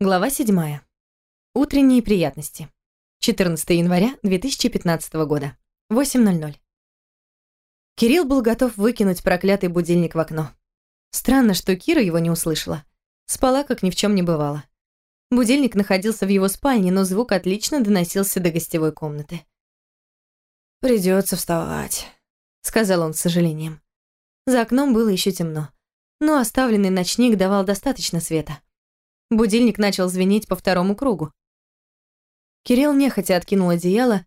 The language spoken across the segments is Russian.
Глава 7. Утренние приятности. 14 января 2015 года. 8.00. Кирилл был готов выкинуть проклятый будильник в окно. Странно, что Кира его не услышала. Спала, как ни в чем не бывало. Будильник находился в его спальне, но звук отлично доносился до гостевой комнаты. Придется вставать», — сказал он с сожалением. За окном было еще темно, но оставленный ночник давал достаточно света. Будильник начал звенеть по второму кругу. Кирилл нехотя откинул одеяло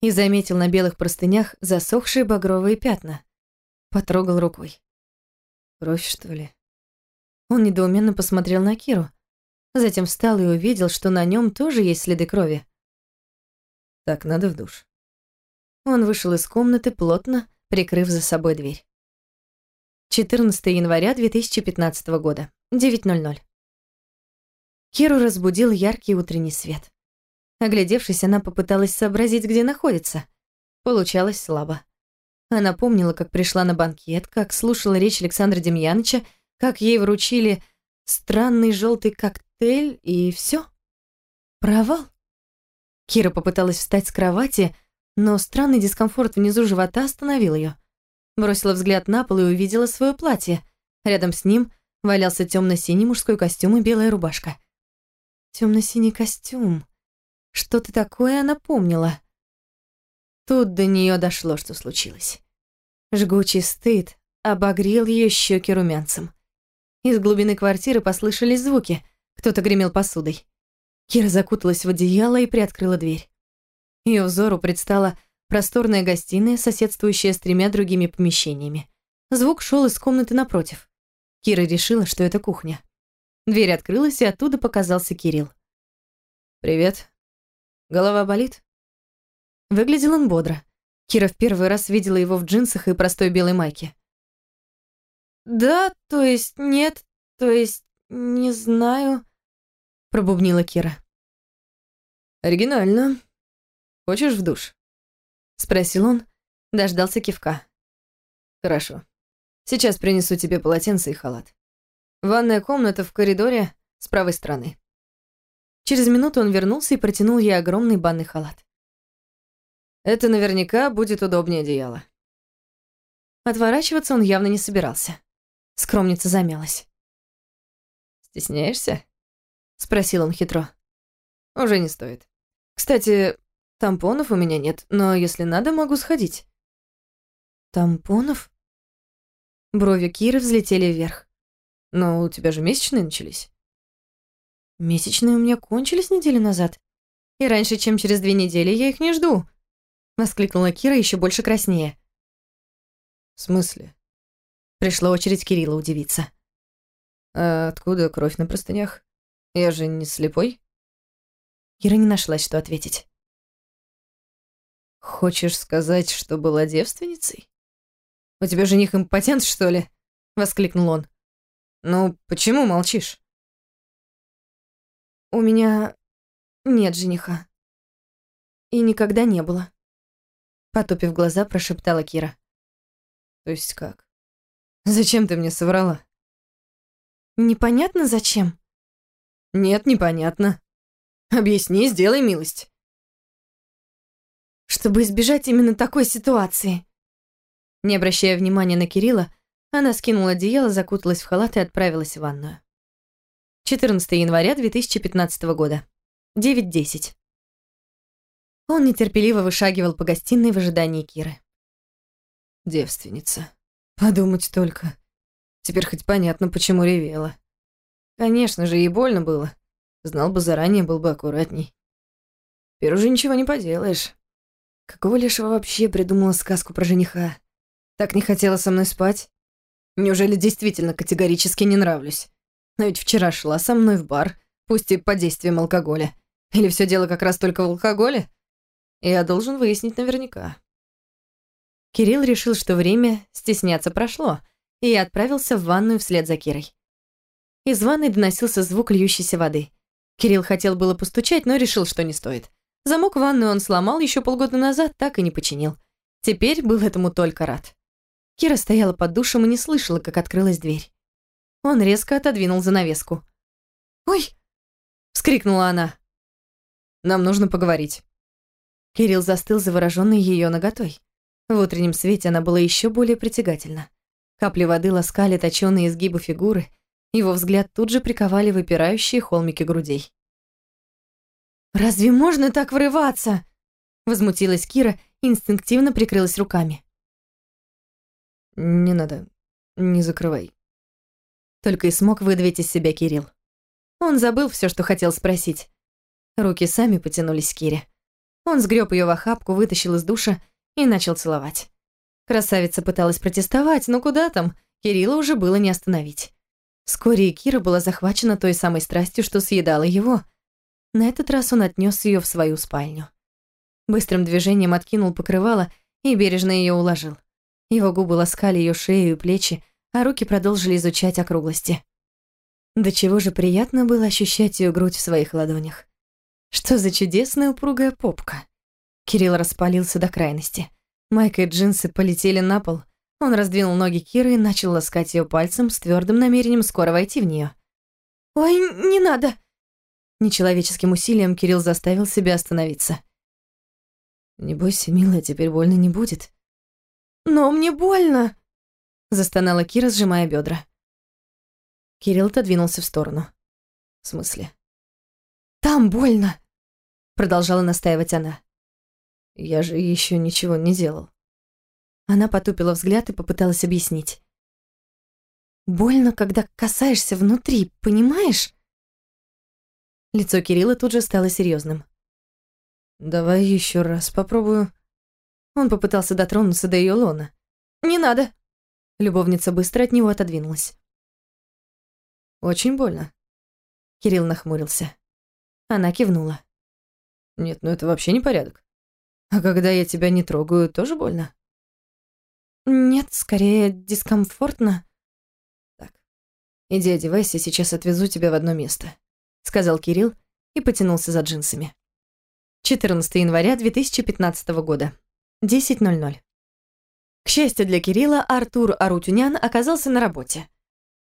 и заметил на белых простынях засохшие багровые пятна. Потрогал рукой. «Кровь, что ли?» Он недоуменно посмотрел на Киру. Затем встал и увидел, что на нем тоже есть следы крови. «Так, надо в душ». Он вышел из комнаты, плотно прикрыв за собой дверь. 14 января 2015 года, 9.00. Киру разбудил яркий утренний свет. Оглядевшись, она попыталась сообразить, где находится. Получалось слабо. Она помнила, как пришла на банкет, как слушала речь Александра Демьяныча, как ей вручили странный желтый коктейль, и все. Провал. Кира попыталась встать с кровати, но странный дискомфорт внизу живота остановил ее. Бросила взгляд на пол и увидела свое платье. Рядом с ним валялся темно-синий мужской костюм и белая рубашка. Темно-синий костюм. Что-то такое она помнила. Тут до нее дошло, что случилось. Жгучий стыд обогрел ее щеки румянцем. Из глубины квартиры послышались звуки. Кто-то гремел посудой. Кира закуталась в одеяло и приоткрыла дверь. Ее взору предстала просторная гостиная, соседствующая с тремя другими помещениями. Звук шел из комнаты напротив. Кира решила, что это кухня. Дверь открылась, и оттуда показался Кирилл. «Привет. Голова болит?» Выглядел он бодро. Кира в первый раз видела его в джинсах и простой белой майке. «Да, то есть нет, то есть не знаю», — пробубнила Кира. «Оригинально. Хочешь в душ?» — спросил он, дождался кивка. «Хорошо. Сейчас принесу тебе полотенце и халат. Ванная комната в коридоре с правой стороны. Через минуту он вернулся и протянул ей огромный банный халат. Это наверняка будет удобнее одеяла. Отворачиваться он явно не собирался. Скромница замялась. «Стесняешься?» — спросил он хитро. «Уже не стоит. Кстати, тампонов у меня нет, но если надо, могу сходить». «Тампонов?» Брови Киры взлетели вверх. Но у тебя же месячные начались. Месячные у меня кончились неделю назад. И раньше, чем через две недели, я их не жду. Воскликнула Кира еще больше краснее. В смысле? Пришла очередь Кирилла удивиться. А откуда кровь на простынях? Я же не слепой? Кира не нашлась, что ответить. Хочешь сказать, что была девственницей? У тебя жених импотент, что ли? Воскликнул он. «Ну, почему молчишь?» «У меня нет жениха. И никогда не было», — потупив глаза, прошептала Кира. «То есть как? Зачем ты мне соврала?» «Непонятно, зачем?» «Нет, непонятно. Объясни, сделай милость». «Чтобы избежать именно такой ситуации». Не обращая внимания на Кирилла, она скинула одеяло, закуталась в халат и отправилась в ванную. 14 января 2015 года. 9.10. Он нетерпеливо вышагивал по гостиной в ожидании Киры. Девственница. Подумать только. Теперь хоть понятно, почему ревела. Конечно же, ей больно было. Знал бы заранее, был бы аккуратней. Теперь уже ничего не поделаешь. Какого лишего вообще придумала сказку про жениха? Так не хотела со мной спать? Неужели действительно категорически не нравлюсь? Но ведь вчера шла со мной в бар, пусть и под действием алкоголя. Или все дело как раз только в алкоголе? Я должен выяснить наверняка. Кирилл решил, что время стесняться прошло, и отправился в ванную вслед за Кирой. Из ванной доносился звук льющейся воды. Кирилл хотел было постучать, но решил, что не стоит. Замок в ванную он сломал еще полгода назад, так и не починил. Теперь был этому только рад. Кира стояла под душем и не слышала, как открылась дверь. Он резко отодвинул занавеску. «Ой!» вскрикнула она. «Нам нужно поговорить». Кирилл застыл, завороженный ее наготой. В утреннем свете она была еще более притягательна. Капли воды ласкали точёные изгибы фигуры, его взгляд тут же приковали выпирающие холмики грудей. «Разве можно так врываться?» Возмутилась Кира инстинктивно прикрылась руками. «Не надо, не закрывай». Только и смог выдавить из себя Кирилл. Он забыл все, что хотел спросить. Руки сами потянулись к Кире. Он сгреб ее в охапку, вытащил из душа и начал целовать. Красавица пыталась протестовать, но куда там, Кирилла уже было не остановить. Вскоре и Кира была захвачена той самой страстью, что съедала его. На этот раз он отнес ее в свою спальню. Быстрым движением откинул покрывало и бережно ее уложил. Его губы ласкали ее шею и плечи, а руки продолжили изучать округлости. До чего же приятно было ощущать ее грудь в своих ладонях. Что за чудесная упругая попка. Кирилл распалился до крайности. Майка и джинсы полетели на пол. Он раздвинул ноги Киры и начал ласкать ее пальцем с твердым намерением скоро войти в нее. «Ой, не надо!» Нечеловеческим усилием Кирилл заставил себя остановиться. «Не бойся, милая, теперь больно не будет». «Но мне больно!» Застонала Кира, сжимая бедра. Кирилл отодвинулся в сторону. «В смысле?» «Там больно!» Продолжала настаивать она. «Я же еще ничего не делал». Она потупила взгляд и попыталась объяснить. «Больно, когда касаешься внутри, понимаешь?» Лицо Кирилла тут же стало серьезным. «Давай еще раз попробую». Он попытался дотронуться до ее лона. «Не надо!» Любовница быстро от него отодвинулась. «Очень больно?» Кирилл нахмурился. Она кивнула. «Нет, ну это вообще не порядок. А когда я тебя не трогаю, тоже больно?» «Нет, скорее дискомфортно». «Так, иди одевайся, сейчас отвезу тебя в одно место», — сказал Кирилл и потянулся за джинсами. 14 января 2015 года. 10.00. К счастью для Кирилла, Артур Арутюнян оказался на работе.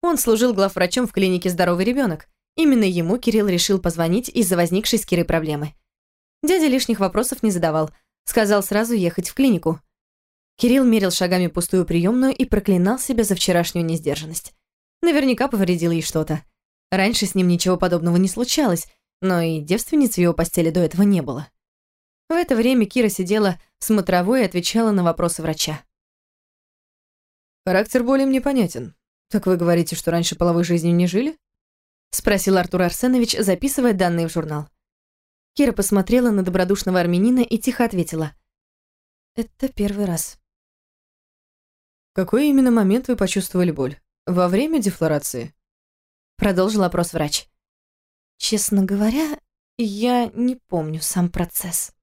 Он служил главврачом в клинике «Здоровый ребенок», Именно ему Кирилл решил позвонить из-за возникшей с Кирой проблемы. Дядя лишних вопросов не задавал, сказал сразу ехать в клинику. Кирилл мерил шагами пустую приемную и проклинал себя за вчерашнюю несдержанность. Наверняка повредил ей что-то. Раньше с ним ничего подобного не случалось, но и девственниц в его постели до этого не было. В это время Кира сидела смотровой отвечала на вопросы врача. «Характер боли мне понятен. Так вы говорите, что раньше половой жизнью не жили?» — спросил Артур Арсенович, записывая данные в журнал. Кира посмотрела на добродушного армянина и тихо ответила. «Это первый раз». «Какой именно момент вы почувствовали боль? Во время дефлорации?» Продолжил опрос врач. «Честно говоря, я не помню сам процесс».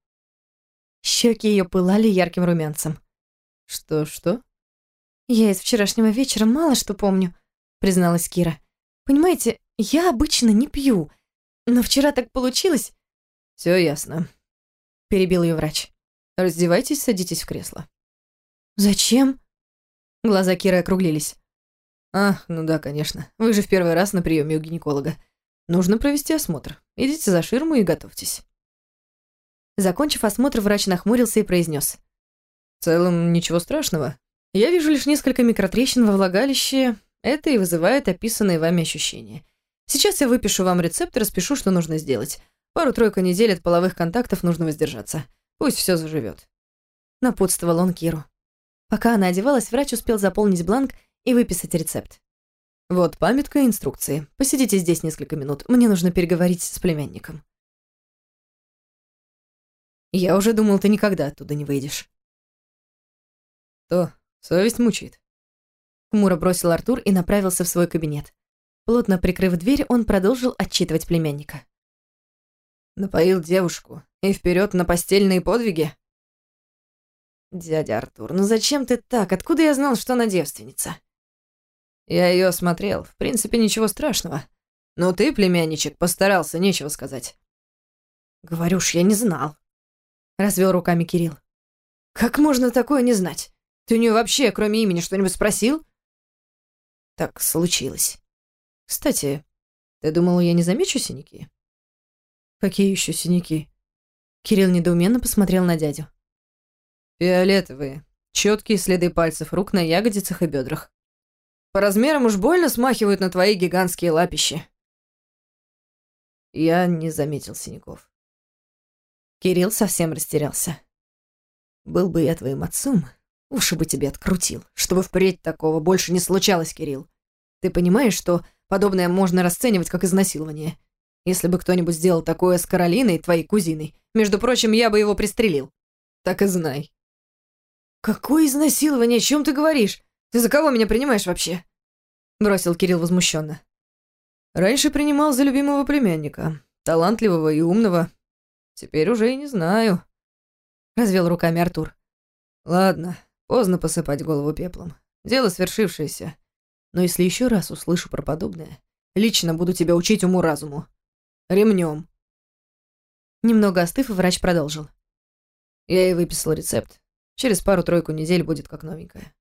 Щеки ее пылали ярким румянцем. «Что-что?» «Я из вчерашнего вечера мало что помню», — призналась Кира. «Понимаете, я обычно не пью, но вчера так получилось. Все ясно, перебил ее врач. Раздевайтесь, садитесь в кресло. Зачем? Глаза Киры округлились. Ах, ну да, конечно. Вы же в первый раз на приеме у гинеколога. Нужно провести осмотр. Идите за ширму и готовьтесь. Закончив осмотр, врач нахмурился и произнес: В целом, ничего страшного. Я вижу лишь несколько микротрещин во влагалище. Это и вызывает описанные вами ощущения. Сейчас я выпишу вам рецепт и распишу, что нужно сделать. Пару-тройку недель от половых контактов нужно воздержаться. Пусть все заживет. Напутствовал он Киру. Пока она одевалась, врач успел заполнить бланк и выписать рецепт. Вот памятка и инструкции. Посидите здесь несколько минут. Мне нужно переговорить с племянником. Я уже думал, ты никогда оттуда не выйдешь. То, совесть мучает. Хмуро бросил Артур и направился в свой кабинет. Плотно прикрыв дверь, он продолжил отчитывать племянника. «Напоил девушку. И вперед на постельные подвиги?» «Дядя Артур, ну зачем ты так? Откуда я знал, что она девственница?» «Я ее осмотрел. В принципе, ничего страшного. Но ты, племянничек, постарался, нечего сказать». «Говорю ж, я не знал», — развел руками Кирилл. «Как можно такое не знать? Ты у нее вообще, кроме имени, что-нибудь спросил?» «Так случилось». Кстати, ты думала, я не замечу синяки? Какие еще синяки? Кирилл недоуменно посмотрел на дядю. Фиолетовые, четкие следы пальцев рук на ягодицах и бедрах. По размерам уж больно смахивают на твои гигантские лапищи. Я не заметил синяков. Кирилл совсем растерялся. Был бы я твоим отцом, уши бы тебе открутил, чтобы впредь такого больше не случалось, Кирилл. Ты понимаешь, что подобное можно расценивать как изнасилование? Если бы кто-нибудь сделал такое с Каролиной, твоей кузиной, между прочим, я бы его пристрелил. Так и знай. Какое изнасилование? О чем ты говоришь? Ты за кого меня принимаешь вообще? Бросил Кирилл возмущенно. Раньше принимал за любимого племянника, талантливого и умного. Теперь уже и не знаю. Развел руками Артур. Ладно, поздно посыпать голову пеплом. Дело свершившееся. Но если еще раз услышу про подобное, лично буду тебя учить уму-разуму. Ремнем. Немного остыв, врач продолжил. Я ей выписал рецепт. Через пару-тройку недель будет как новенькая.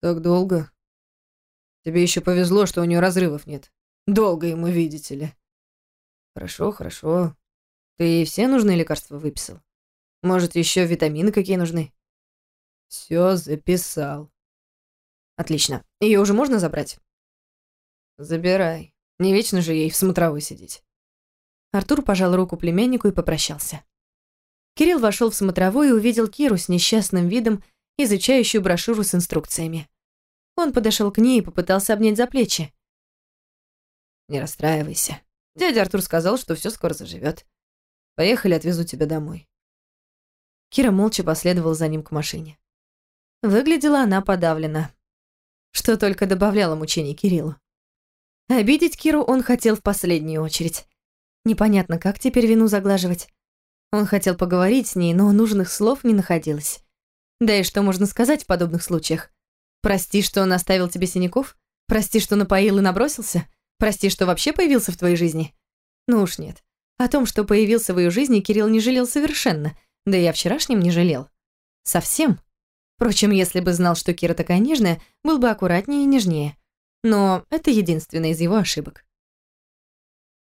Так долго? Тебе еще повезло, что у нее разрывов нет. Долго ему, видите ли. Хорошо, хорошо. Ты все нужные лекарства выписал? Может, еще витамины какие нужны? Все записал. Отлично. Ее уже можно забрать? Забирай. Не вечно же ей в смотровой сидеть. Артур пожал руку племяннику и попрощался. Кирилл вошел в смотровой и увидел Киру с несчастным видом, изучающую брошюру с инструкциями. Он подошел к ней и попытался обнять за плечи. «Не расстраивайся. Дядя Артур сказал, что все скоро заживет. Поехали, отвезу тебя домой». Кира молча последовала за ним к машине. Выглядела она подавлена, что только добавляло мучений Кириллу. Обидеть Киру он хотел в последнюю очередь. Непонятно, как теперь вину заглаживать. Он хотел поговорить с ней, но нужных слов не находилось. Да и что можно сказать в подобных случаях? Прости, что он оставил тебе синяков? Прости, что напоил и набросился? Прости, что вообще появился в твоей жизни? Ну уж нет. О том, что появился в ее жизни, Кирилл не жалел совершенно. Да и о вчерашнем не жалел. Совсем. Впрочем, если бы знал, что Кира такая нежная, был бы аккуратнее и нежнее. Но это единственная из его ошибок.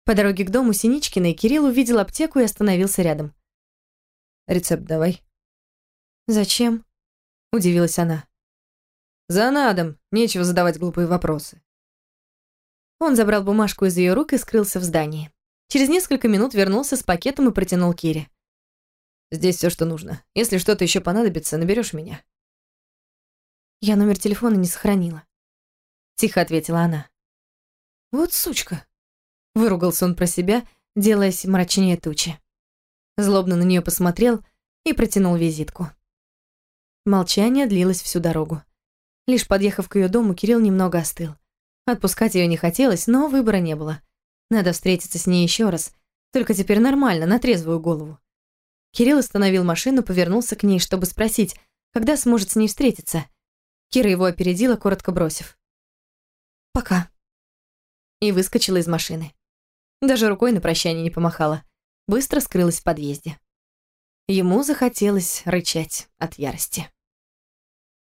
По дороге к дому Синичкиной Кирилл увидел аптеку и остановился рядом. «Рецепт давай». «Зачем?» – удивилась она. «За надом, нечего задавать глупые вопросы». Он забрал бумажку из ее рук и скрылся в здании. Через несколько минут вернулся с пакетом и протянул Кире. «Здесь все, что нужно. Если что-то еще понадобится, наберешь меня». «Я номер телефона не сохранила», — тихо ответила она. «Вот сучка», Выругался он про себя, делаясь мрачнее тучи. Злобно на нее посмотрел и протянул визитку. Молчание длилось всю дорогу. Лишь подъехав к ее дому, Кирилл немного остыл. Отпускать ее не хотелось, но выбора не было. Надо встретиться с ней еще раз, только теперь нормально, на трезвую голову. Кирилл остановил машину, повернулся к ней, чтобы спросить, когда сможет с ней встретиться. Кира его опередила, коротко бросив. «Пока». И выскочила из машины. Даже рукой на прощание не помахала. Быстро скрылась в подъезде. Ему захотелось рычать от ярости.